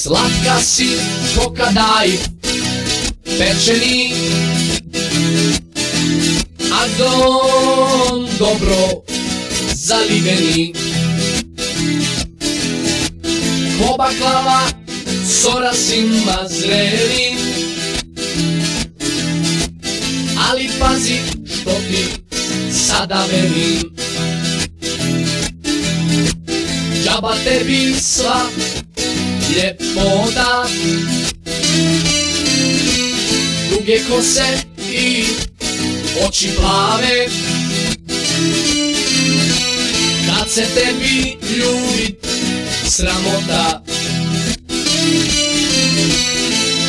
Slatka si pokadaj pečeni. A dobro zaliveni Ko baklava s orasima zreli. Ali pazi što ti sada velim Džaba tebi sva ljepota Duge kose i oči plave. Kad se tebi ljubit sramota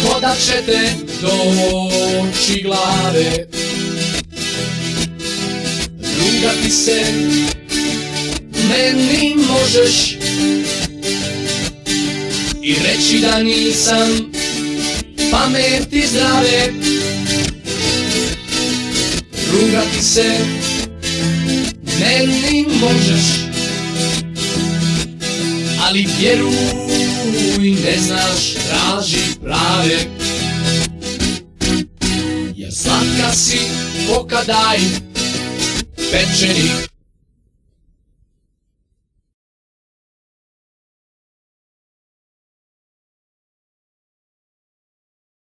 Koda će te doći glave. Rugati se meni možeš I reći da nisam pameti zdrave. Rugati se meni možeš? Ali vjeruj ne znaš traži prave. Jer slatka si pokadaj pečeni